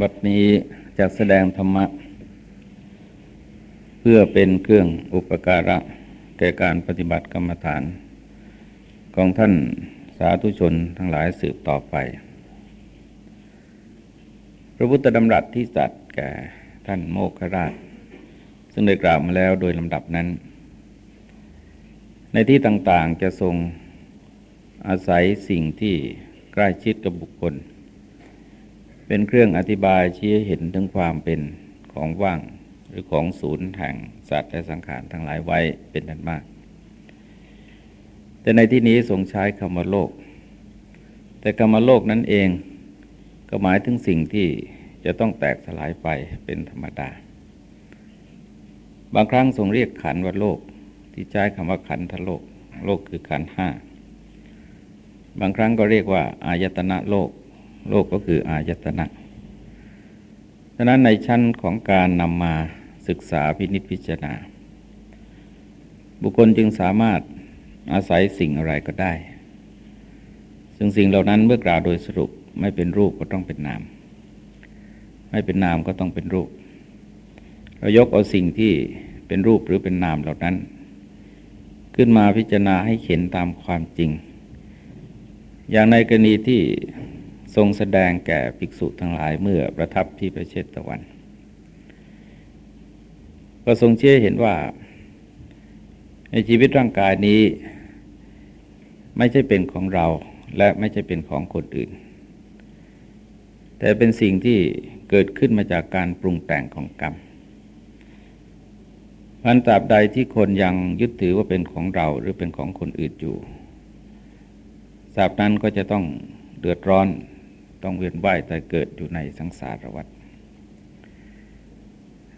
บัดนี้จะแสดงธรรมะ เพื่อเป็นเครื่องอุปการะ แก่การปฏิบัติกรรมฐาน ของท่านสาธุชนทั้งหลายสืบต่อไป พระพุทธดำรัสที่สัตว์แก่ท่านโมคราช ซึ่งได้กล่าวมาแล้วโดยลำดับนั้น ในที่ต่างๆจะทรงอาศัยสิ่งที่ใกล้ชิดกับบุคคล เป็นเครื่องอธิบายชี้เห็นถึงความเป็นของว่างหรือของศูนย์แห่งสัตว์และสังขารทั้งหลายไว้เป็นนันมาก แต่ในที่นี้ทรงใช้คำว่าโลก แต่คำว่าโลกนั้นเองก็หมายถึงสิ่งที่จะต้องแตกสลายไปเป็นธรรมดา บางครั้งทรงเรียกขันว่าโลก ที่ใช้คำว่าขันทโลก โลกคือขันห้า บางครั้งก็เรียกว่าอายตนะโลก โลกก็คืออายตนะฉะนั้นในชั้นของการนำมาศึกษาพินิจพิจารณา บุคคลจึงสามารถอาศัยสิ่งอะไรก็ได้ ซึ่งสิ่งเหล่านั้นเมื่อกล่าวโดยสรุปไม่เป็นรูปก็ต้องเป็นนาม ไม่เป็นนามก็ต้องเป็นรูป เรายกเอาสิ่งที่เป็นรูปหรือเป็นนามเหล่านั้น ขึ้นมาพิจารณาให้เห็นตามความจริง อย่างในกรณีที่ ทรงแสดงแก่ภิกษุทั้งหลายเมื่อประทับที่ประเชตะวัน ก็ทรงเชื่อเห็นว่า ในชีวิตร่างกายนี้ ไม่ใช่เป็นของเราและไม่ใช่เป็นของคนอื่น แต่เป็นสิ่งที่เกิดขึ้นมาจากการปรุงแต่งของกรรมพันตราบใดที่คนยังยึดถือว่าเป็นของเราหรือเป็นของคนอื่นอยู่ตราบนั้นก็จะต้องเดือดร้อน ต้องเวียนว่ายแต่เกิดอยู่ในสังสารวัฏ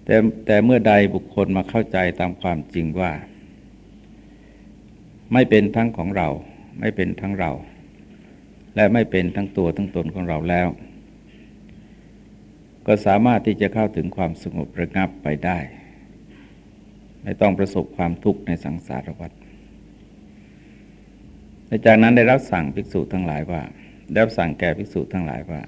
แต่แต่เมื่อใดบุคคลมาเข้าใจตามความจริงว่า ไม่เป็นทั้งของเรา ไม่เป็นทั้งเรา และไม่เป็นทั้งตัวทั้งตนของเราแล้ว ก็สามารถที่จะเข้าถึงความสงบระงับไปได้ ไม่ต้องประสบความทุกข์ในสังสารวัฏจากนั้นได้รับสั่งภิกษุทั้งหลายว่า แล้วสั่งแก่ภิกษุทั้งหลายว่า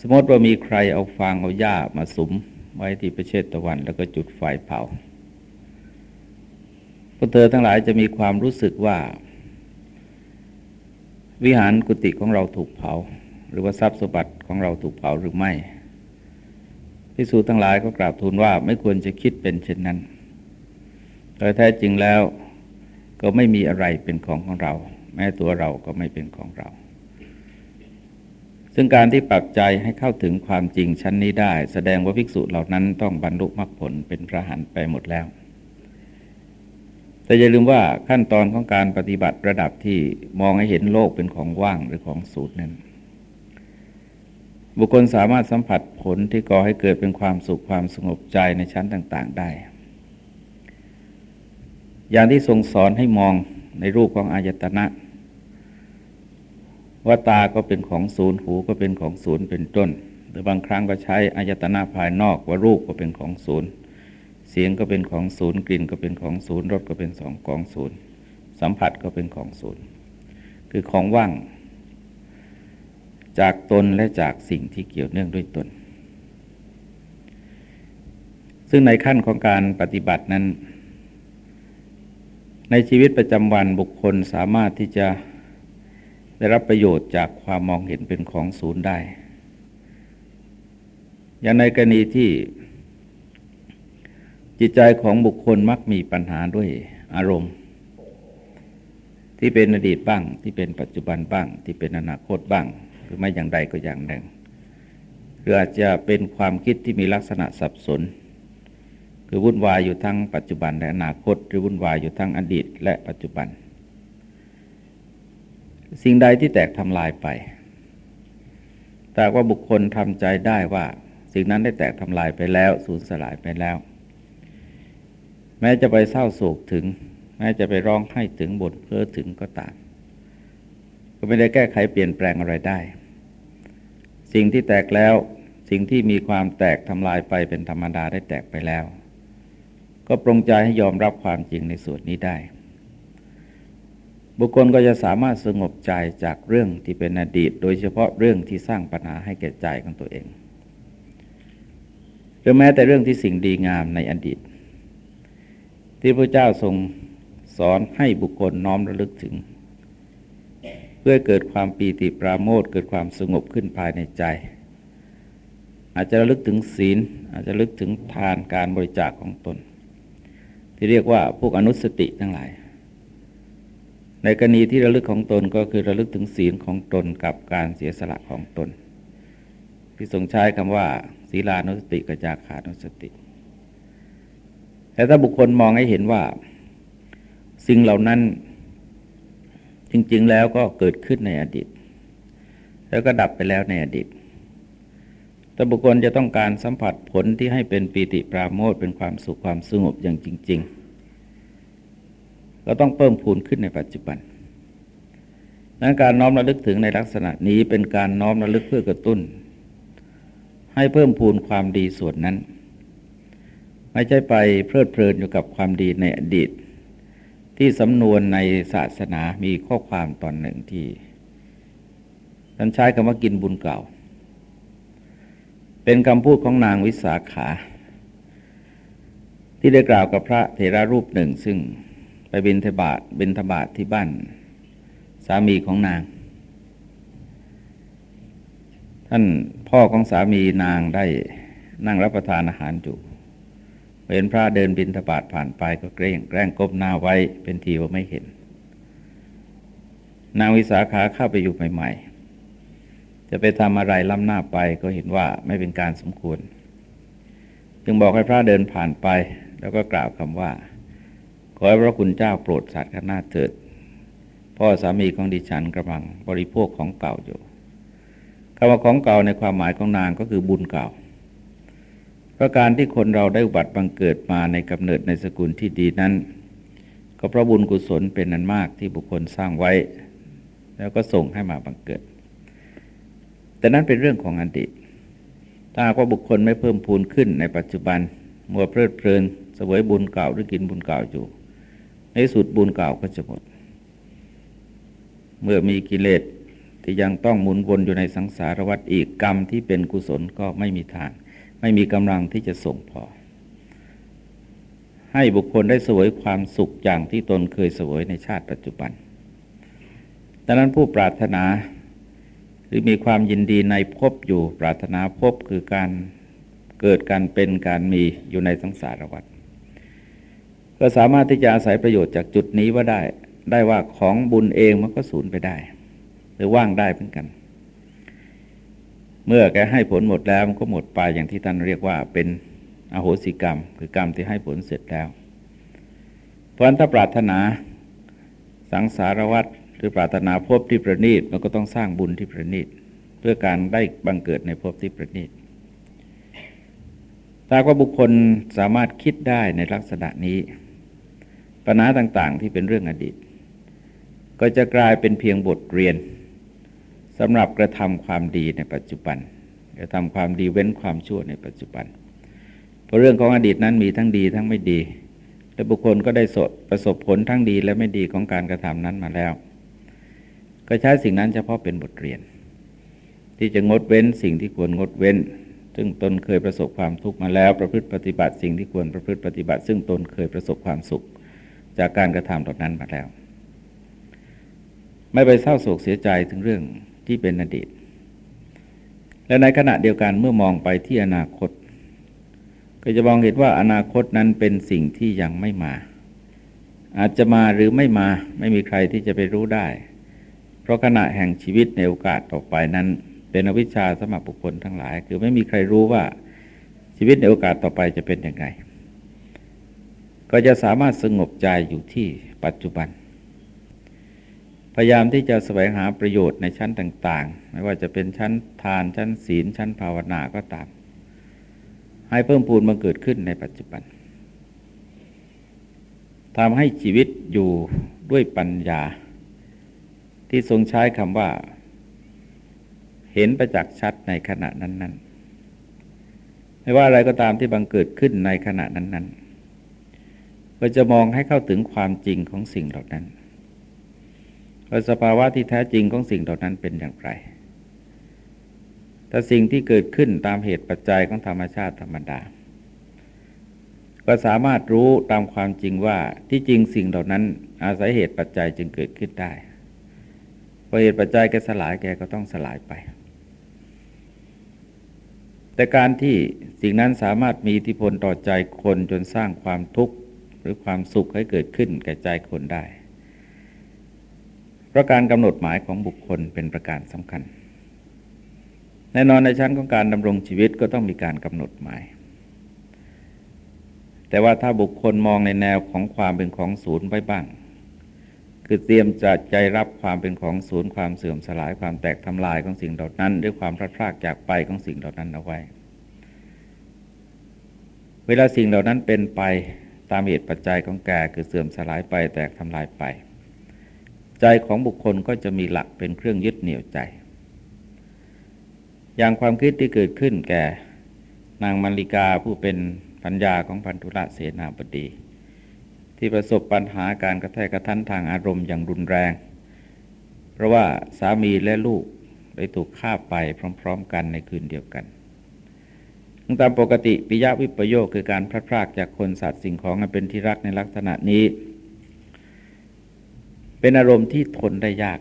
สมมติว่ามีใครเอาฟางเอาหญ้ามาสุมไว้ที่ประเชตตะวัน แล้วก็จุดไฟเผาพวกเธอทั้งหลายจะมีความรู้สึกว่า วิหารกุฏิของเราถูกเผา หรือว่าทรัพย์สมบัติของเราถูกเผาหรือไม่พิสูจทั้งหลายก็กราบทูลว่าไม่ควรจะคิดเป็นเช่นนั้นแต่แท้จริงแล้วก็ไม่มีอะไรเป็นของของเรา แม้ตัวเราก็ไม่เป็นของเรา ซึ่งการที่ปักใจให้เข้าถึงความจริงชั้นนี้ได้ แสดงว่าภิกษุเหล่านั้นต้องบรรลุมรรคผลเป็นพระหันไปหมดแล้ว แต่อย่าลืมว่าขั้นตอนของการปฏิบัติระดับที่มองให้เห็นโลกเป็นของว่างหรือของสูตรนั้นบุคคลสามารถสัมผัสผลที่ก่อให้เกิดเป็นความสุขความสงบใจในชั้นต่าง ๆ ได้ อย่างที่ทรงสอนให้มองในรูปของอายตนะ ว่าตาก็เป็นของศูนย์หูก็เป็นของศูนย์เป็นต้น หรือบางครั้งก็ใช้อายตนะภายนอกว่ารูปก็เป็นของศูนย์เสียงก็เป็นของศูนย์กลิ่นก็เป็นของศูนย์รสก็เป็นสองของศูนย์สัมผัสก็เป็นของศูนย์คือของว่าง จากตนและจากสิ่งที่เกี่ยวเนื่องด้วยตน ซึ่งในขั้นของการปฏิบัตินั้น ในชีวิตประจำวันบุคคลสามารถที่จะ ได้รับประโยชน์จากความมองเห็นเป็นของศูนย์ได้ อย่างในกรณีที่จิตใจของบุคคลมักมีปัญหาด้วยอารมณ์ ที่เป็นอดีตบ้าง ที่เป็นปัจจุบันบ้าง ที่เป็นอนาคตบ้าง หรือไม่อย่างใดก็อย่างหนึ่งหรืออาจจะเป็นความคิดที่มีลักษณะสับสน คือวุ่นวายอยู่ทั้งปัจจุบันและอนาคต หรือวุ่นวายอยู่ทั้งอดีตและปัจจุบัน สิ่งใดที่แตกทำลายไปแต่ว่าบุคคลทำใจได้ว่าสิ่งนั้นได้แตกทำลายไปแล้ว สูญสลายไปแล้ว แม้จะไปเศร้าโศกถึง แม้จะไปร้องไห้ถึงบ่นเพ้อถึงก็ตาม ก็ไม่ได้แก้ไขเปลี่ยนแปลงอะไรได้ สิ่งที่แตกแล้วสิ่งที่มีความแตกทำลายไปเป็นธรรมดาได้แตกไปแล้ว ก็ปรงใจให้ยอมรับความจริงในส่วนนี้ได้ บุคคลก็จะสามารถสงบใจจากเรื่องที่เป็นอดีต โดยเฉพาะเรื่องที่สร้างปัญหาให้แก่ใจของตัวเองหรือแม้แต่เรื่องที่สิ่งดีงามในอดีต ที่พระเจ้าทรงสอนให้บุคคลน้อมระลึกถึง เพื่อเกิดความปีติปราโมทเกิดความสงบขึ้นภายในใจ อาจจะระลึกถึงศีล อาจจะลึกถึงทานการบริจาคของตน ที่เรียกว่าพวกอนุสติทั้งหลาย ในกรณีที่ระลึกของตนก็คือระลึกถึงศีลของตนกับการเสียสละของตน ที่ทรงใช้คำว่า ศีลานุสติกจาขานุสติ แต่ถ้าบุคคลมองให้เห็นว่า สิ่งเหล่านั้นจริง ๆ แล้วก็เกิดขึ้นในอดีต แล้วก็ดับไปแล้วในอดีตแต่บุคคลจะต้องการสัมผัสผลที่ให้เป็นปีติปราโมทเป็นความสุขความสงบอย่างจริง ๆ ก็ต้องเพิ่มพูนขึ้นในปัจจุบันนั้นการน้อมระลึกถึงในลักษณะนี้เป็นการน้อมระลึกเพื่อกระตุ้น ให้เพิ่มพูนความดีส่วนนั้น ไม่ใช่ไปเพลิดเพลินอยู่กับความดีในอดีต ที่สำนวนในศาสนามีข้อความตอนหนึ่งที่ท่านใช้คำว่ากินบุญเก่า เป็นคำพูดของนางวิสาขา ที่ได้กล่าวกับพระเถระรูปหนึ่งซึ่ง บินทบาทบินทบาทที่บ้าน สามีของนาง ท่านพ่อของสามีนางได้นั่งรับประทานอาหารอยู่เห็นพระเดินบินทบาทผ่านไปก็เกรงแกล้งก้มหน้าไว้เป็นทีว่าไม่เห็น นางวิสาขาเข้าไปอยู่ใหม่ ๆ จะไปทำอะไรล้ำหน้าไปก็เห็นว่าไม่เป็นการสมควร จึงบอกให้พระเดินผ่านไป แล้วก็กล่าวคำว่า ขอให้พระคุณเจ้าโปรดสัตว์ข้าหน้าเถิด พ่อสามีของดิฉันกำลังบริโภคของเก่าอยู่คำว่าของเก่าในความหมายของนางก็คือบุญเก่าเพราะการที่คนเราได้อุบัติบังเกิดมาในกำเนิดในสกุลที่ดีนั้น ก็เพราะบุญกุศลเป็นนันมากที่บุคคลสร้างไว้ แล้วก็ส่งให้มาบังเกิด แต่นั้นเป็นเรื่องของอดีตถ้าว่าบุคคลไม่เพิ่มพูนขึ้นในปัจจุบันมัวเพลิดเพลินเสวยบุญเก่าหรือกินบุญเก่าอยู่ ในสุดบุญเก่าก็จะหมด เมื่อมีกิเลสที่ยังต้องหมุนวนอยู่ในสังสารวัฏอีกกรรมที่เป็นกุศลก็ไม่มีทาง ไม่มีกำลังที่จะส่งพอ ให้บุคคลได้สวยความสุขอย่างที่ตนเคยสวยในชาติปัจจุบันดังนั้นผู้ปรารถนาหรือมีความยินดีในภพอยู่ปรารถนาภพคือการเกิดการเป็นการมีอยู่ในสังสารวัฏ ก็สามารถที่จะอาศัยประโยชน์จากจุดนี้ว่าได้ ได้ว่าของบุญเองมันก็สูญไปได้ หรือว่างได้เหมือนกัน เมื่อแกให้ผลหมดแล้วมันก็หมดไปอย่างที่ท่านเรียกว่าเป็นอโหสิกรรม คือกรรมที่ให้ผลเสร็จแล้ว เพราะนั้นถ้าปรารถนาสังสารวัตรหรือปรารถนาภพที่ประณีตมันก็ต้องสร้างบุญที่ประณีตเพื่อการได้บังเกิดในภพที่ประณีตถ้าว่าบุคคลสามารถคิดได้ในลักษณะนี้ ปัญหาต่างๆ ที่เป็นเรื่องอดีต ก็จะกลายเป็นเพียงบทเรียนสำหรับกระทำความดีในปัจจุบัน กระทำความดีเว้นความชั่วในปัจจุบัน เพราะเรื่องของอดีตนั้นมีทั้งดีทั้งไม่ดี และบุคคลก็ได้สดประสบผลทั้งดีและไม่ดีของการกระทำนั้นมาแล้ว ก็ใช้สิ่งนั้นเฉพาะเป็นบทเรียน ที่จะงดเว้นสิ่งที่ควรงดเว้น ซึ่งตนเคยประสบความทุกข์มาแล้ว ประพฤติปฏิบัติสิ่งที่ควรประพฤติปฏิบัติ ซึ่งตนเคยประสบความสุข จากการกระทำตรงนั้นมาแล้ว ไม่ไปเศร้าโศกเสียใจถึงเรื่องที่เป็นอดีต และในขณะเดียวกันเมื่อมองไปที่อนาคต ก็จะมองเห็นว่าอนาคตนั้นเป็นสิ่งที่ยังไม่มา อาจจะมาหรือไม่มาไม่มีใครที่จะไปรู้ได้ เพราะขณะแห่งชีวิตในโอกาสต่อไปนั้น เป็นอวิชชาสมบุคคลทั้งหลาย คือไม่มีใครรู้ว่าชีวิตในโอกาสต่อไปจะเป็นยังไง ก็จะสามารถสงบใจอยู่ที่ปัจจุบัน พยายามที่จะแสวงหาประโยชน์ในชั้นต่าง ๆ ไม่ว่าจะเป็นชั้นทานชั้นศีล ชั้นภาวนาก็ตาม ให้เพิ่มพูนมันเกิดขึ้นในปัจจุบันทำให้ชีวิตอยู่ด้วยปัญญา ที่ทรงใช้คำว่า เห็นประจักษ์ชัดในขณะนั้น ๆ ไม่ว่าอะไรก็ตามที่บังเกิดขึ้นในขณะนั้น ๆ ก็จะมองให้เข้าถึงความจริงของสิ่งเหล่านั้นว่าสภาวะที่แท้จริงของสิ่งเหล่านั้นเป็นอย่างไรถ้าสิ่งที่เกิดขึ้นตามเหตุปัจจัยของธรรมชาติธรรมดา ก็สามารถรู้ตามความจริงว่าที่จริงสิ่งเหล่านั้น อาศัยเหตุปัจจัยจึงเกิดขึ้นได้พอเหตุปัจจัยแกสลายแกก็ต้องสลายไป แต่การที่สิ่งนั้นสามารถมีอิทธิพลต่อใจคนจนสร้างความทุกข์ หรือความสุขให้เกิดขึ้นแก่ใจคนได้ เพราะการกำหนดหมายของบุคคลเป็นประการสำคัญ แน่นอนในชั้นของการดำรงชีวิตก็ต้องมีการกำหนดหมาย แต่ว่าถ้าบุคคลมองในแนวของความเป็นของศูนย์ไว้บ้าง คือเตรียมจะใจรับความเป็นของศูนย์ความเสื่อมสลายความแตกทำลายของสิ่งเหล่านั้นด้วยความพลาดพลาดจากไปของสิ่งเหล่านั้นเอาไว้เวลาสิ่งเหล่านั้นเป็นไป ตามเหตุปัจจัยของแก่คือเสื่อมสลายไปแตกทำลายไป ใจของบุคคลก็จะมีหลักเป็นเครื่องยึดเหนี่ยวใจ อย่างความคิดที่เกิดขึ้นแก่ นางมัลลิกาผู้เป็นปัญญาของพันธุระเสนาบดี ที่ประสบปัญหาการกระแทกกระทันทางอารมณ์อย่างรุนแรง เพราะว่าสามีและลูกได้ถูกฆ่าไปพร้อม ๆ กันในคืนเดียวกัน ตามปกติปิยวิปโยคคือการพลาดพลาดจากคนสัตว์สิ่งของเป็นที่รักในลักษณะนี้ เป็นอารมณ์ที่ทนได้ยาก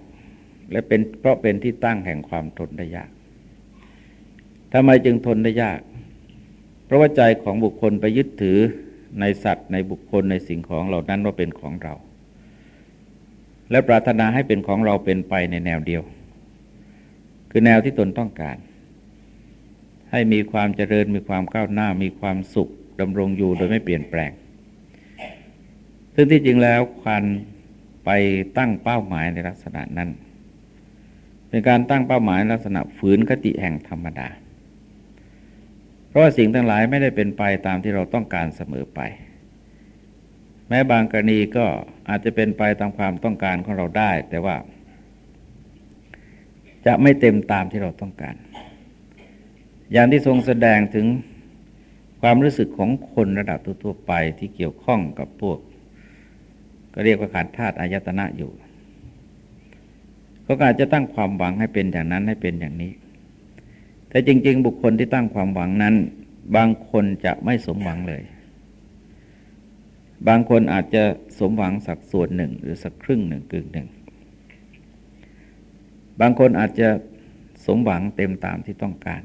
และเป็นเพราะเป็นที่ตั้งแห่งความทนได้ยากทำไมจึงทนได้ยาก เพราะว่าใจของบุคคลไปยึดถือในสัตว์ในบุคคลในสิ่งของเหล่านั้นว่าเป็นของเรา และปรารถนาให้เป็นของเราเป็นไปในแนวเดียว คือแนวที่ตนต้องการ ให้มีความเจริญมีความก้าวหน้ามีความสุขดำรงอยู่โดยไม่เปลี่ยนแปลง ซึ่งที่จริงแล้วควันไปตั้งเป้าหมายในลักษณะนั้น เป็นการตั้งเป้าหมายลักษณะฝืนคติแห่งธรรมดา เพราะว่าสิ่งทั้งหลายไม่ได้เป็นไปตามที่เราต้องการเสมอไป แม้บางกรณีก็อาจจะเป็นไปตามความต้องการของเราได้ แต่ว่า จะไม่เต็มตามที่เราต้องการ อย่างที่ทรงแสดงถึงความรู้สึกของคนระดับทั่วไปที่เกี่ยวข้องกับพวก ก็เรียกว่าขาดธาตุอายตนะอยู่ ก็อาจจะตั้งความหวังให้เป็นอย่างนั้นให้เป็นอย่างนี้ แต่จริง ๆ บุคคลที่ตั้งความหวังนั้น บางคนจะไม่สมหวังเลย บางคนอาจจะสมหวังสักส่วนหนึ่ง หรือสักครึ่งหนึ่งกึ่งหนึ่ง บางคนอาจจะสมหวังเต็มตามที่ต้องการ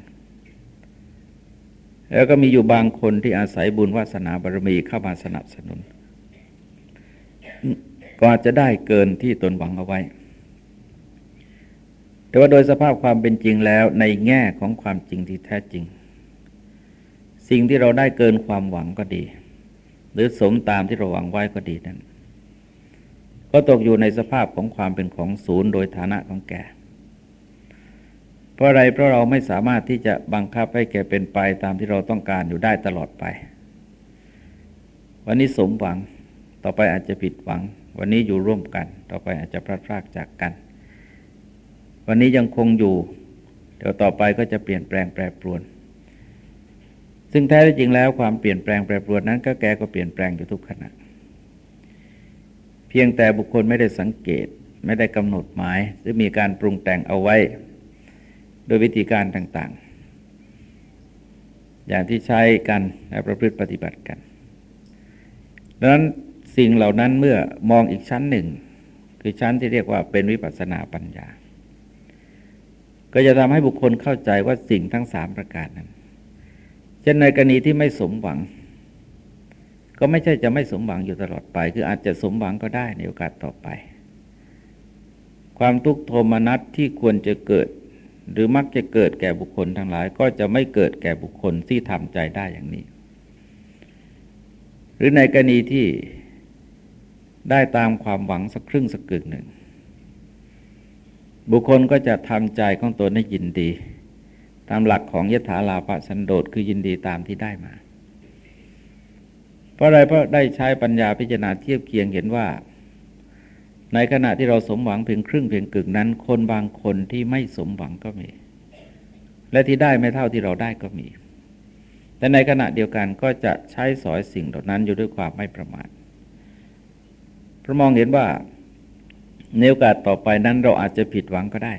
แล้วก็มีอยู่บางคนที่อาศัยบุญวาสนาบารมีเข้ามาสนับสนุน ก็อาจจะได้เกินที่ตนหวังเอาไว้ แต่ว่าโดยสภาพความเป็นจริงแล้วในแง่ของความจริงที่แท้จริง สิ่งที่เราได้เกินความหวังก็ดี หรือสมตามที่เราหวังไว้ก็ดีนั้น ก็ตกอยู่ในสภาพของความเป็นของศูนย์โดยฐานะของแก่ เพราะอะไรเพราะเราไม่สามารถที่จะบังคับให้แกเป็นไปตามที่เราต้องการอยู่ได้ตลอดไป วันนี้สมหวังต่อไปอาจจะผิดหวัง วันนี้อยู่ร่วมกัน ต่อไปอาจจะพลาดพลาดจากกัน วันนี้ยังคงอยู่เดี๋ยวต่อไปก็จะเปลี่ยนแปลงแปรปรวน ซึ่งแท้จริงแล้วความเปลี่ยนแปลงแปรปรวนนั้น ก็แกก็เปลี่ยนแปลงอยู่ทุกขณะ เพียงแต่บุคคลไม่ได้สังเกต ไม่ได้กำหนดหมาย หรือมีการปรุงแต่งเอาไว้ โดยวิธีการต่างๆ อย่างที่ใช้กันและประพฤติปฏิบัติกันดังนั้นสิ่งเหล่านั้นเมื่อมองอีกชั้นหนึ่ง คือชั้นที่เรียกว่าเป็นวิปัสสนาปัญญา ก็จะทำให้บุคคลเข้าใจว่าสิ่งทั้งสามประการนั้นเช่นในกรณีที่ไม่สมหวัง ก็ไม่ใช่จะไม่สมหวังอยู่ตลอดไป คืออาจจะสมหวังก็ได้ในโอกาสต่อไป ความทุกข์โทมนัสที่ควรจะเกิด หรือมักจะเกิดแก่บุคคลทั้งหลาย ก็จะไม่เกิดแก่บุคคลที่ทำใจได้อย่างนี้ หรือในกรณีที่ได้ตามความหวังสักครึ่งสักกึ่งหนึ่ง บุคคลก็จะทำใจของตนให้ยินดี ตามหลักของยถาลาภสันโดษคือยินดีตามที่ได้มา เพราะอะไรเพราะได้ใช้ปัญญาพิจารณาเทียบเคียงเห็นว่า ในขณะที่เราสมหวังเพียงครึ่งเพียงกึ่งนั้น คนบางคนที่ไม่สมหวังก็มี และที่ได้ไม่เท่าที่เราได้ก็มี แต่ในขณะเดียวกันก็จะใช้สอยสิ่งเหล่านั้นอยู่ด้วยความไม่ประมาทเพราะมองเห็นว่าในโอกาสต่อไปนั้นเราอาจจะผิดหวังก็ได้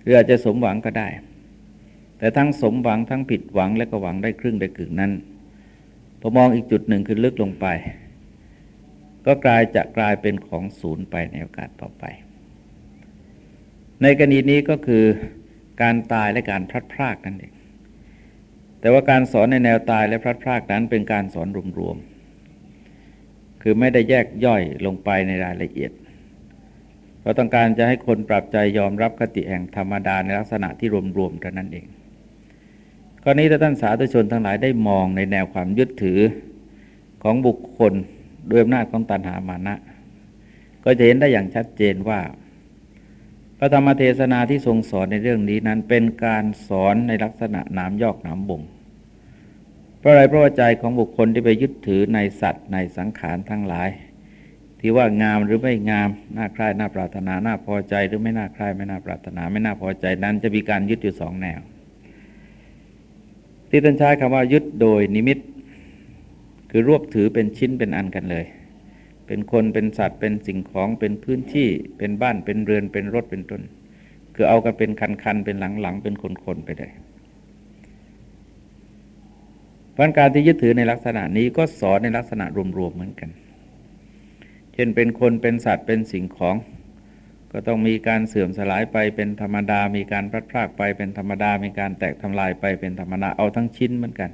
หรืออาจจะสมหวังก็ได้ แต่ทั้งสมหวังทั้งผิดหวังและก็หวังได้ครึ่งได้กึ่งนั้นพอมองอีกจุดหนึ่งคือลึกลงไป ก็กลายจะกลายเป็นของศูนย์ไปในโอกาสต่อไป ในกรณีนี้ก็คือการตายและการพลัดพรากนั่นเอง แต่ว่าการสอนในแนวตายและพลัดพรากนั้นเป็นการสอนรวมๆ คือไม่ได้แยกย่อยลงไปในรายละเอียด เราต้องการจะให้คนปรับใจยอมรับคติแห่งธรรมดาในลักษณะที่รวมๆเท่านั้นเองกรณีถ้าท่านสาธุชนทั้งหลายได้มองในแนวความยึดถือของบุคคล ด้วยอำนาจของตัณหามานะ ก็จะเห็นได้อย่างชัดเจนว่า พระธรรมเทศนาที่ทรงสอนในเรื่องนี้นั้นเป็นการสอนในลักษณะน้ำยอกน้ำบ่ง เพราะอะไรเพราะว่าใจของบุคคลที่ไปยึดถือในสัตว์ในสังขารทั้งหลาย ที่ว่างามหรือไม่งามน่าใคร่น่าปรารถนาน่าพอใจหรือไม่น่าใคร่ไม่น่าปรารถนา ไม่น่าพอใจนั้นจะมีการยึดอยู่สองแนว ที่ท่านใช้คำว่ายึดโดยนิมิต คือรวบถือเป็นชิ้นเป็นอันกันเลย เป็นคนเป็นสัตว์เป็นสิ่งของเป็นพื้นที่เป็นบ้านเป็นเรือนเป็นรถเป็นต้น คือเอากันเป็นคันๆเป็นหลังๆเป็นคนๆไปเลยพันการที่ยึดถือในลักษณะนี้ก็สอนในลักษณะรวมๆเหมือนกัน เช่นเป็นคนเป็นสัตว์เป็นสิ่งของ ก็ต้องมีการเสื่อมสลายไปเป็นธรรมดา มีการพลัดพรากไปเป็นธรรมดา มีการแตกทำลายไปเป็นธรรมดา เอาทั้งชิ้นเหมือนกัน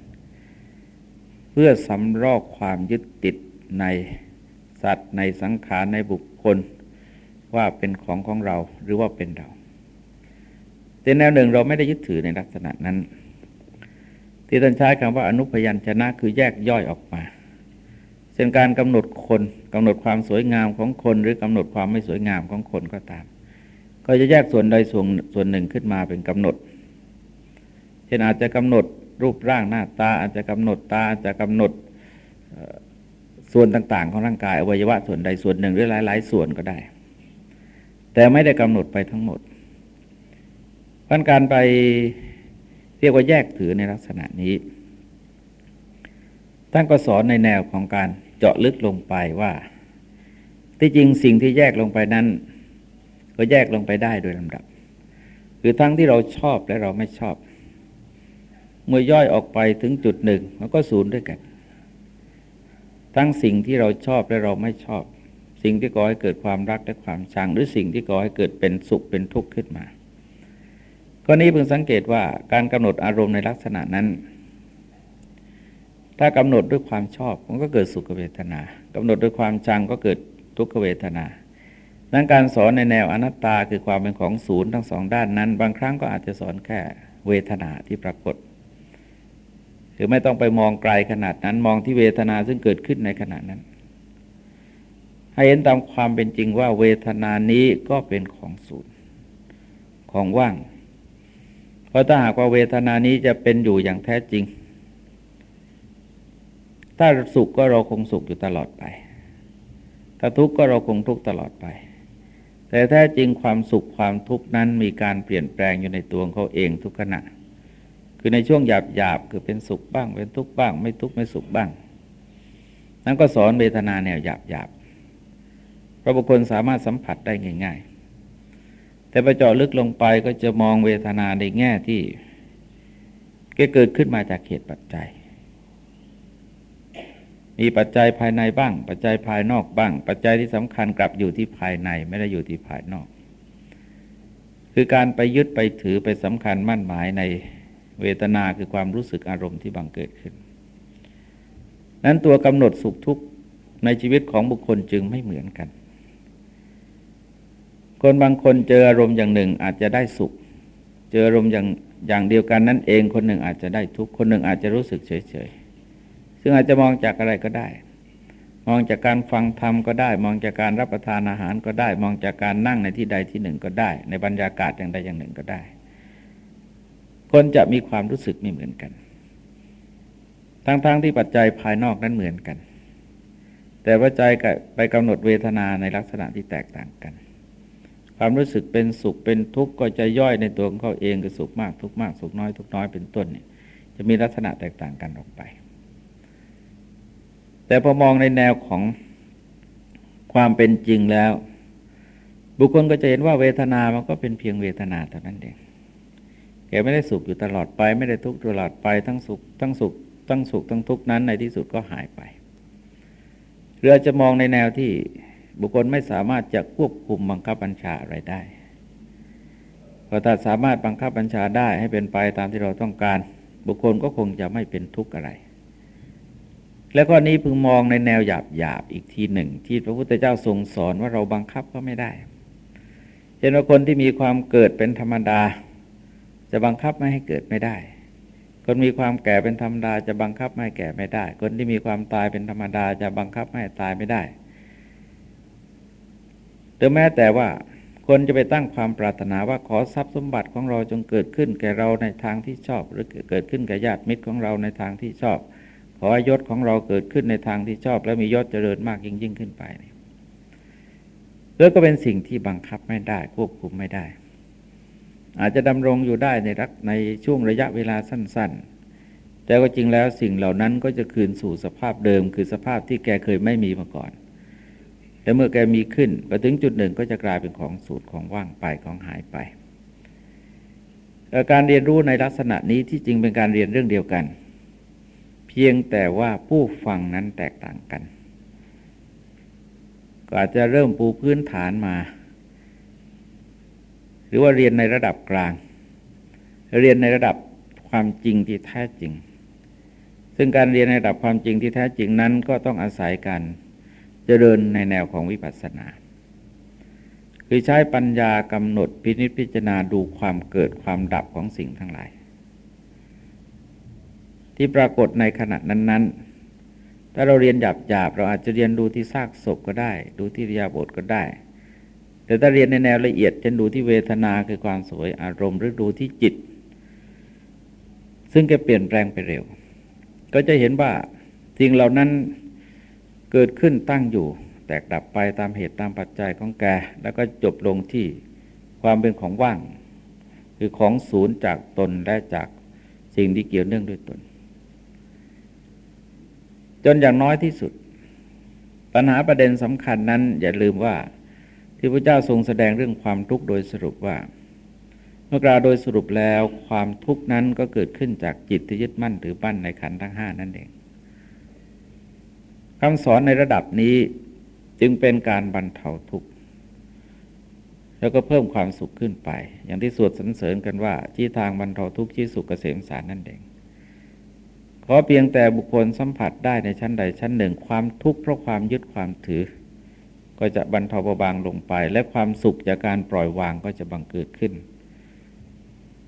เพื่อสำรอกความยึดติดในสัตว์ในสังขารในบุคคล ว่าเป็นของของเราหรือว่าเป็นเรา แต่แนวหนึ่งเราไม่ได้ยึดถือในลักษณะนั้น ที่ท่านใช้คำว่าอนุพยัญชนะคือแยกย่อยออกมาเช่นการกำหนดคนกำหนดความสวยงามของคน หรือกำหนดความไม่สวยงามของคนก็ตาม ก็จะแยกส่วนใดส่วนส่วนหนึ่งขึ้นมาเป็นกำหนด เช่นอาจจะกำหนด รูปร่างหน้าตาอาจจะกำหนดตาอาจจะกำหนดส่วนต่าง ๆ ของร่างกายอวัยวะส่วนใดส่วนหนึ่งหรือหลาย ๆ ส่วนก็ได้ แต่ไม่ได้กำหนดไปทั้งหมดพันการไปเรียกว่าแยกถือในลักษณะนี้ท่านก็สอนในแนวของการเจาะลึกลงไปว่า ที่จริงสิ่งที่แยกลงไปนั้น ก็แยกลงไปได้โดยลำดับ คือทั้งที่เราชอบและเราไม่ชอบ เมื่อย่อยออกไปถึงจุดหนึ่งมันก็ศูนย์ด้วยกัน ทั้งสิ่งที่เราชอบและเราไม่ชอบ สิ่งที่ก่อให้เกิดความรักและความชัง หรือสิ่งที่ก่อให้เกิดเป็นสุขเป็นทุกข์ขึ้นมาก็นี้เพิ่งสังเกตว่าการกำหนดอารมณ์ในลักษณะนั้น ถ้ากำหนดด้วยความชอบมันก็เกิดสุขเวทนากำหนดด้วยความชังก็เกิดทุกขเวทนาดังการสอนในแนวอนัตตาคือความเป็นของศูนย์ทั้งสองด้านนั้น บางครั้งก็อาจจะสอนแค่เวทนาที่ปรากฏ คือไม่ต้องไปมองไกลขนาดนั้น มองที่เวทนาซึ่งเกิดขึ้นในขณะนั้น ให้เห็นตามความเป็นจริงว่าเวทนานี้ก็เป็นของศูนย์ของว่าง เพราะถ้าหากว่าเวทนานี้จะเป็นอยู่อย่างแท้จริง ถ้าสุขก็เราคงสุขอยู่ตลอดไป ถ้าทุกข์ก็เราคงทุกข์ตลอดไป แต่แท้จริงความสุขความทุกข์นั้นมีการเปลี่ยนแปลงอยู่ในตัวเขาเองทุกขณะ คือในช่วงหยาบหยาบคือเป็นสุขบ้าง เป็นทุกข์บ้าง ไม่ทุกข์ไม่สุขบ้าง นั้นก็สอนเวทนาแนวหยาบหยาบพระบุคคลสามารถสัมผัสได้ง่าย ๆ แต่ไปเจาะลึกลงไปก็จะมองเวทนาในแง่ที่เกิดขึ้นมาจากเหตุปัจจัย มีปัจจัยภายในบ้าง ปัจจัยภายนอกบ้าง ปัจจัยที่สำคัญกลับอยู่ที่ภายในไม่ได้อยู่ที่ภายนอก คือการไปยึดไปถือไปสำคัญมั่นหมายใน เวทนาคือความรู้สึกอารมณ์ที่บังเกิดขึ้น นั้นตัวกำหนดสุขทุกข์ในชีวิตของบุคคลจึงไม่เหมือนกัน คนบางคนเจออารมณ์อย่างหนึ่งอาจจะได้สุข เจออารมณ์อย่างอย่างเดียวกันนั่นเอง คนหนึ่งอาจจะได้ทุกข์คนหนึ่งอาจจะรู้สึกเฉยๆซึ่งอาจจะมองจากอะไรก็ได้ มองจากการฟังธรรมก็ได้ มองจากการรับประทานอาหารก็ได้ มองจากการนั่งในที่ใดที่หนึ่งก็ได้ ในบรรยากาศอย่างใดอย่างหนึ่งก็ได้ คนจะมีความรู้สึกไม่เหมือนกัน ทั้งๆทที่ปัจจัยภายนอกนั้นเหมือนกัน แต่ปัจจัยไปกำหนดเวทนาในลักษณะที่แตกต่างกัน ความรู้สึกเป็นสุขเป็นทุกข์ก็จะย่อยในตัวของเขาเองคือสุขมากทุกข์มากสุขน้อยทุกน้อยเป็นต้นเนี่ยจะมีลักษณะแตกต่างกันออกไป แต่พอมองในแนวของความเป็นจริงแล้ว บุคคลก็จะเห็นว่าเวทนามันก็เป็นเพียงเวทนาเท่านั้นเอง แกไม่ได้สุขอยู่ตลอดไป ไม่ได้ทุกข์ตลอดไปทั้งสุขทั้งสุขทั้งสุขทั้งทุกข์นั้นในที่สุดก็หายไปเรือจะมองในแนวที่บุคคลไม่สามารถจะควบคุมบังคับบัญชาอะไรได้พอถ้าสามารถบังคับบัญชาได้ให้เป็นไปตามที่เราต้องการ บุคคลก็คงจะไม่เป็นทุกข์อะไร แล้วก็นี้พึงมองในแนวหยาบหยาบอีกทีหนึ่ง ที่พระพุทธเจ้าทรงสอนว่าเราบังคับก็ไม่ได้เช่นว่าคนที่มีความเกิดเป็นธรรมดา จะบังคับไม่ให้เกิดไม่ได้ คนมีความแก่เป็นธรรมดาจะบังคับไม่ให้แก่ไม่ได้ คนที่มีความตายเป็นธรรมดาจะบังคับไม่ให้ตายไม่ได้หรือแม้แต่ว่าคนจะไปตั้งความปรารถนาว่าขอทรัพย์สมบัติของเราจงเกิดขึ้นแก่เราในทางที่ชอบ หรือเกิดขึ้นแก่ญาติมิตรของเราในทางที่ชอบ ขอยศของเราเกิดขึ้นในทางที่ชอบ และมียศเจริญมากยิ่งยิ่งขึ้นไปแล้วก็เป็นสิ่งที่บังคับไม่ได้ควบคุมไม่ได้ อาจจะดำรงอยู่ได้ในรักในช่วงระยะเวลาสั้น ๆ แต่ก็จริงแล้วสิ่งเหล่านั้นก็จะคืนสู่สภาพเดิม คือสภาพที่แกเคยไม่มีมาก่อน แต่เมื่อแกมีขึ้นพอถึงจุดหนึ่งก็จะกลายเป็นของสูตรของว่างไปของหายไป การเรียนรู้ในลักษณะนี้ที่จริงเป็นการเรียนเรื่องเดียวกัน เพียงแต่ว่าผู้ฟังนั้นแตกต่างกันก็อาจจะเริ่มปูพื้นฐานมา หรือว่าเรียนในระดับกลาง เรียนในระดับความจริงที่แท้จริง ซึ่งการเรียนในระดับความจริงที่แท้จริงนั้น ก็ต้องอาศัยการเจริญในแนวของวิปัสสนา คือใช้ปัญญากำหนดพินิจพิจารณาดูความเกิดความดับของสิ่งทั้งหลาย ที่ปรากฏในขณะนั้น ๆถ้าเราเรียนหยาบหยาบเราอาจจะเรียนดูที่ซากศพก็ได้ ดูที่ริยาบทก็ได้ แต่ถ้าเรียนในแนวละเอียดจะดูที่เวทนาคือความสวยอารมณ์หรือดูที่จิต ซึ่งแกเปลี่ยนแปลงไปเร็ว ก็จะเห็นว่าสิ่งเหล่านั้นเกิดขึ้นตั้งอยู่ แตกดับไปตามเหตุตามปัจจัยของแก แล้วก็จบลงที่ความเป็นของว่าง คือของศูนย์จากตนและจากสิ่งที่เกี่ยวเนื่องด้วยตน จนอย่างน้อยที่สุด ปัญหาประเด็นสำคัญนั้นอย่าลืมว่า ที่พระเจ้าทรงแสดงเรื่องความทุกข์โดยสรุปว่า เมื่อกล่าวโดยสรุปแล้วความทุกข์นั้นก็เกิดขึ้นจากจิตที่ยึดมั่นถือปั้นในขันธ์ทั้งห้านั่นเองคำสอนในระดับนี้จึงเป็นการบรรเทาทุกข์แล้วก็เพิ่มความสุขขึ้นไป อย่างที่สวดสรรเสริญกันว่า ที่ทางบรรเทาทุกข์ที่สุขเกษมสารนั่นเองขอเพียงแต่บุคคลสัมผัสได้ในชั้นใดชั้นหนึ่ง ความทุกข์เพราะความยึดความถือ ก็จะบรรเทาเบาบางลงไป และความสุขจากการปล่อยวางก็จะบังเกิดขึ้น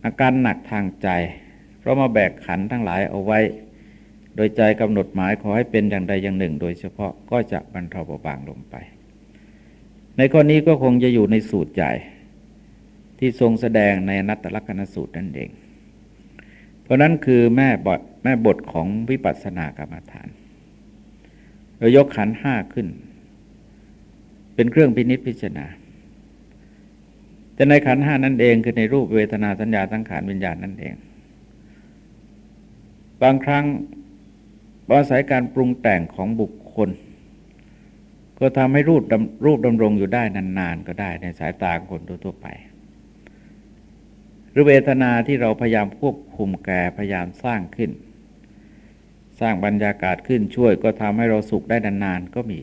อาการหนักทางใจ เพราะมาแบกขันทั้งหลายเอาไว้ โดยใจกำหนดหมายขอให้เป็นอย่างใดอย่างหนึ่ง โดยเฉพาะก็จะบรรเทาเบาบางลงไป ในข้อนี้ก็คงจะอยู่ในสูตรใหญ่ที่ทรงแสดงในอนัตตลกนสูตรนั่นเอง เพราะนั้นคือแม่บทแม่บทของวิปัสสนากรรมฐาน เรายกขันห้าขึ้น เป็นเครื่องพินิษพิจารณาแต่ในขันห้านั่นเองคือในรูปเวทนาสัญญาสังขารวิญญาณนั่นเอง บางครั้งอาศัยการปรุงแต่งของบุคคล ก็ทำให้รูปดรูปดำรงอยู่ได้นานๆ ก็ได้ในสายตาคนทั่วไป หรือเวทนาที่เราพยายามควบคุมแก่พยายามสร้างขึ้น สร้างบรรยากาศขึ้นช่วยก็ทำให้เราสุขได้นานๆ ก็มี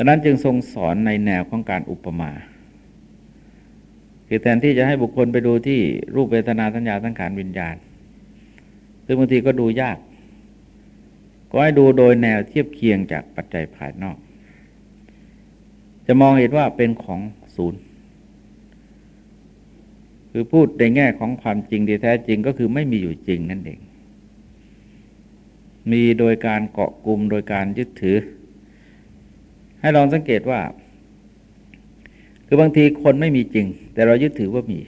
ดังนั้นจึงทรงสอนในแนวของการอุปมาคือแทนที่จะให้บุคคลไปดูที่รูปเวทนาสัญญาสังขารวิญญาณ ซึ่งบางทีก็ดูยาก ก็ให้ดูโดยแนวเทียบเคียงจากปัจจัยภายนอก จะมองเห็นว่าเป็นของศูนย์ คือพูดในแง่ของความจริงที่แท้จริงก็คือไม่มีอยู่จริงนั่นเอง มีโดยการเกาะกลุ่มโดยการยึดถือ ให้ลองสังเกตว่า คือบางทีคนไม่มีจริง แต่เรายึดถือว่ามี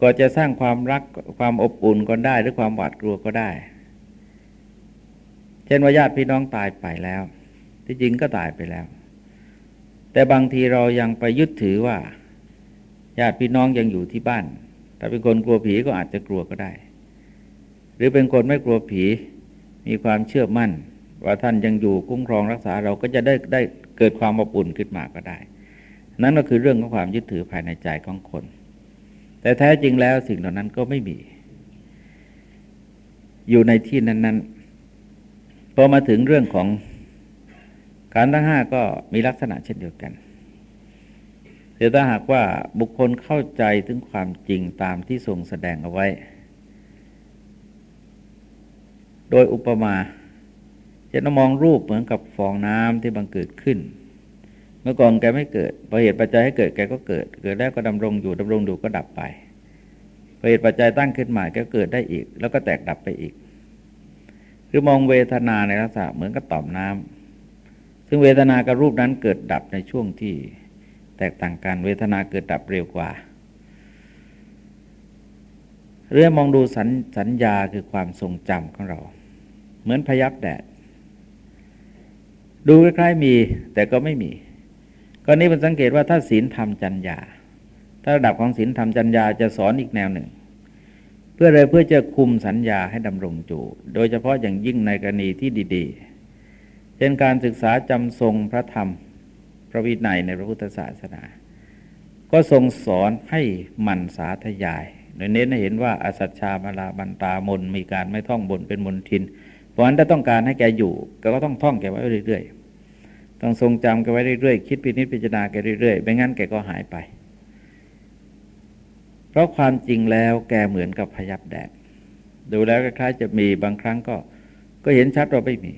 ก็จะสร้างความรักความอบอุ่นก็ได้ หรือความหวาดกลัวก็ได้ เช่นว่าญาติพี่น้องตายไปแล้ว ที่จริงก็ตายไปแล้ว แต่บางทีเรายังไปยึดถือว่า ญาติพี่น้องยังอยู่ที่บ้านถ้าเป็นคนกลัวผีก็อาจจะกลัวก็ได้ หรือเป็นคนไม่กลัวผี มีความเชื่อมั่น ว่าท่านยังอยู่คุ้มครองรักษาเราก็จะได้ได้เกิดความอบอุ่นขึ้นมาก็ได้ นั่นก็คือเรื่องของความยึดถือภายในใจของคน แต่แท้จริงแล้วสิ่งเหล่านั้นก็ไม่มี อยู่ในที่นั้น ๆ พอมาถึงเรื่องของการทั้งห้าก็มีลักษณะเช่นเดียวกันแต่ถ้าหากว่าบุคคลเข้าใจถึงความจริงตามที่ทรงแสดงเอาไว้ โดยอุปมา จะนมองรูปเหมือนกับฟองน้ำที่บังเกิดขึ้น เมื่อก่อนแกไม่เกิดพอเหตุปัจจัยให้เกิดแกก็เกิด เกิดแล้วก็ดำรงอยู่ดำรงอยู่ก็ดับไปพอเหตุปัจจัยตั้งขึ้นใหมาแกก็เกิดได้อีก แล้วก็แตกดับไปอีก คือมองเวทนาในลักษณะเหมือนกับต่อมน้ำซึ่งเวทนากับรูปนั้นเกิดดับในช่วงที่แตกต่างกันเวทนาเกิดดับเร็วกว่าเรื่องมองดูสัญสัญญาคือความทรงจำของเรา เหมือนพยับแดด ดูคล้ายๆมีแต่ก็ไม่มีกรณีมันสังเกตว่าถ้าศีลธรรมจัญญา ถ้าระดับของศีลธรรมจัญญาจะสอนอีกแนวหนึ่ง เพื่ออะไรเพื่อจะคุมสัญญาให้ดำรงอยู่โดยเฉพาะอย่างยิ่งในกรณีที่ดีๆ เช่นการศึกษาจำทรงพระธรรมพระวินัยในพระพุทธศาสนา ก็ทรงสอนให้มันสาธยาย โดยเน้นให้เห็นว่าอสัจชามาลาบันตามนมีการไม่ท่องบนเป็นมนทิน เพราะฉะนั้นถ้าต้องการให้แกอยู่ก็ต้องท่องแกไว้เรื่อย ๆ ต้องทรงจำแกไว้เรื่อยๆ คิดพินิจพิจารณาแกเรื่อยๆ ไม่งั้นแกก็หายไป เพราะความจริงแล้วแกเหมือนกับพยับแดด ดูแล้วคล้ายๆจะมีบางครั้งก็ ก็เห็นชัดว่าไม่มี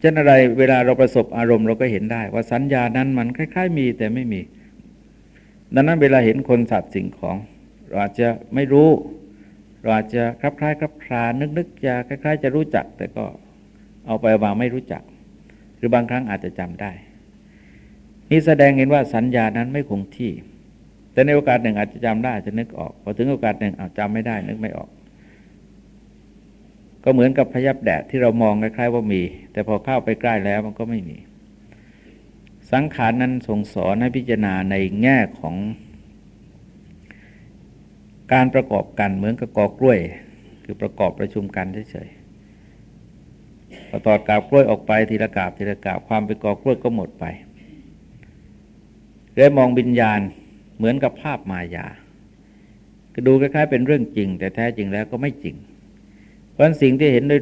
เช่นอะไรเวลาเราประสบอารมณ์เราก็เห็นได้ ว่าสัญญานั้นมันคล้าย ๆ มีแต่ไม่มี ดังนั้นเวลาเห็นคนสัตว์สิ่งของ เราอาจจะไม่รู้ เราอาจจะคลับคล้ายคลับคลานึกนึกจะคล้ายๆ จะรู้จัก แต่ก็เอาไปวางไม่รู้จัก หรือบางครั้งอาจจะจำได้ นี่แสดงเห็นว่าสัญญานั้นไม่คงที่ แต่ในโอกาสหนึ่งอาจจะจำได้อาจจะนึกออกพอถึงโอกาสหนึ่งอาจจำไม่ได้ นึกไม่ออก ก็เหมือนกับพยับแดดที่เรามองคล้ายๆว่ามี แต่พอเข้าไปใกล้แล้วมันก็ไม่มี สังขารนั้นส่งสอนให้พิจารณาในแง่ของ การประกอบกันเหมือนกับกอกล้วย คือประกอบประชุมกันเฉยๆพอตอดกาบกล้วยออกไปทีละกาบทีละกาบความเป็นกอกล้วยก็หมดไปเลยมองวิญญาณเหมือนกับภาพมายาก็ดูคล้ายๆเป็นเรื่องจริง แต่แท้จริงแล้วก็ไม่จริง เพราะสิ่งที่เห็นด้วย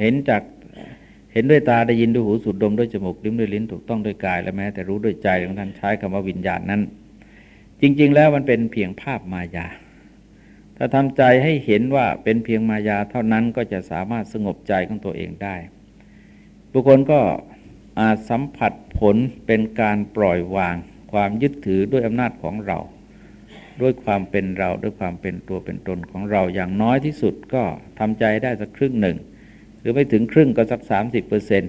เห็นจากเห็นด้วยตาได้ยินด้วยหูสูดดมด้วยจมูกลิ้มด้วยลิ้นถูกต้องด้วยกาย และแม้แต่รู้ด้วยใจของท่านใช้คำว่าวิญญาณนั้น จริง ๆ แล้วมันเป็นเพียงภาพมายา ถ้าทำใจให้เห็นว่าเป็นเพียงมายาเท่านั้นก็จะสามารถสงบใจของตัวเองได้ บุคคลก็อาจสัมผัสผลเป็นการปล่อยวาง ความยึดถือด้วยอำนาจของเรา ด้วยความเป็นเราด้วยความเป็นตัวเป็นตนของเราอย่างน้อยที่สุดก็ทำใจได้สักครึ่งหนึ่ง หรือไม่ถึงครึ่งก็สักสามสิบเปอร์เซ็น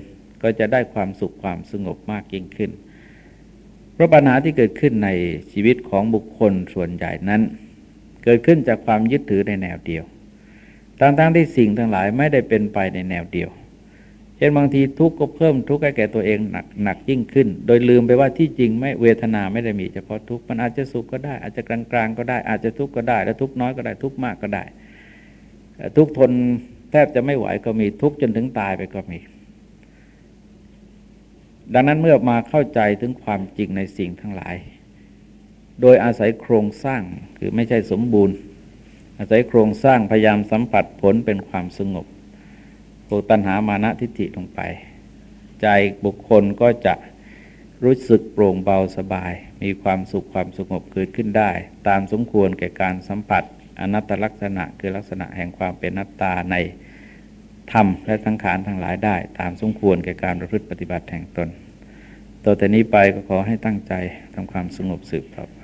ก็จะได้ความสุขความสงบมากยิ่งขึ้น เพราะปัญหาที่เกิดขึ้นในชีวิตของบุคคลส่วนใหญ่นั้น เกิดขึ้นจากความยึดถือในแนวเดียวทั้งๆที่สิ่งทั้งหลายไม่ได้เป็นไปในแนวเดียวเช่นบางทีทุกข์ก็เพิ่มทุกข์ให้แก่ตัวเองหนักหนักยิ่งขึ้น โดยลืมไปว่าที่จริงไม่เวทนาไม่ได้มีเฉพาะทุกข์มันอาจจะสุขก็ได้ อาจจะกลางๆก็ได้อาจจะทุกข์ก็ได้ และทุกข์น้อยก็ได้ทุกข์มากก็ได้ ทุกข์ทนแทบจะไม่ไหวก็มีทุกข์จนถึงตายไปก็มี ดังนั้นเมื่อมาเข้าใจถึงความจริงในสิ่งทั้งหลาย โดยอาศัยโครงสร้างคือไม่ใช่สมบูรณ์ อาศัยโครงสร้างพยายามสัมผัสผลเป็นความสงบวกตัณหามานะทิฏฐิลงไป ใจบุคคลก็จะรู้สึกโปร่งเบาสบาย มีความสุขความสงบเกิดขึ้นได้ ตามสมควรแก่การสัมผัสอนัตตลักษณะคือลักษณะแห่งความเป็นนัตตาใน ธรรมและสังขารทั้งหลายได้ ตามสมควรแก่การประพฤติปฏิบัติแห่งตน ต่อแต่นี้ไปก็ขอให้ตั้งใจทำความสงบสืบต่อไป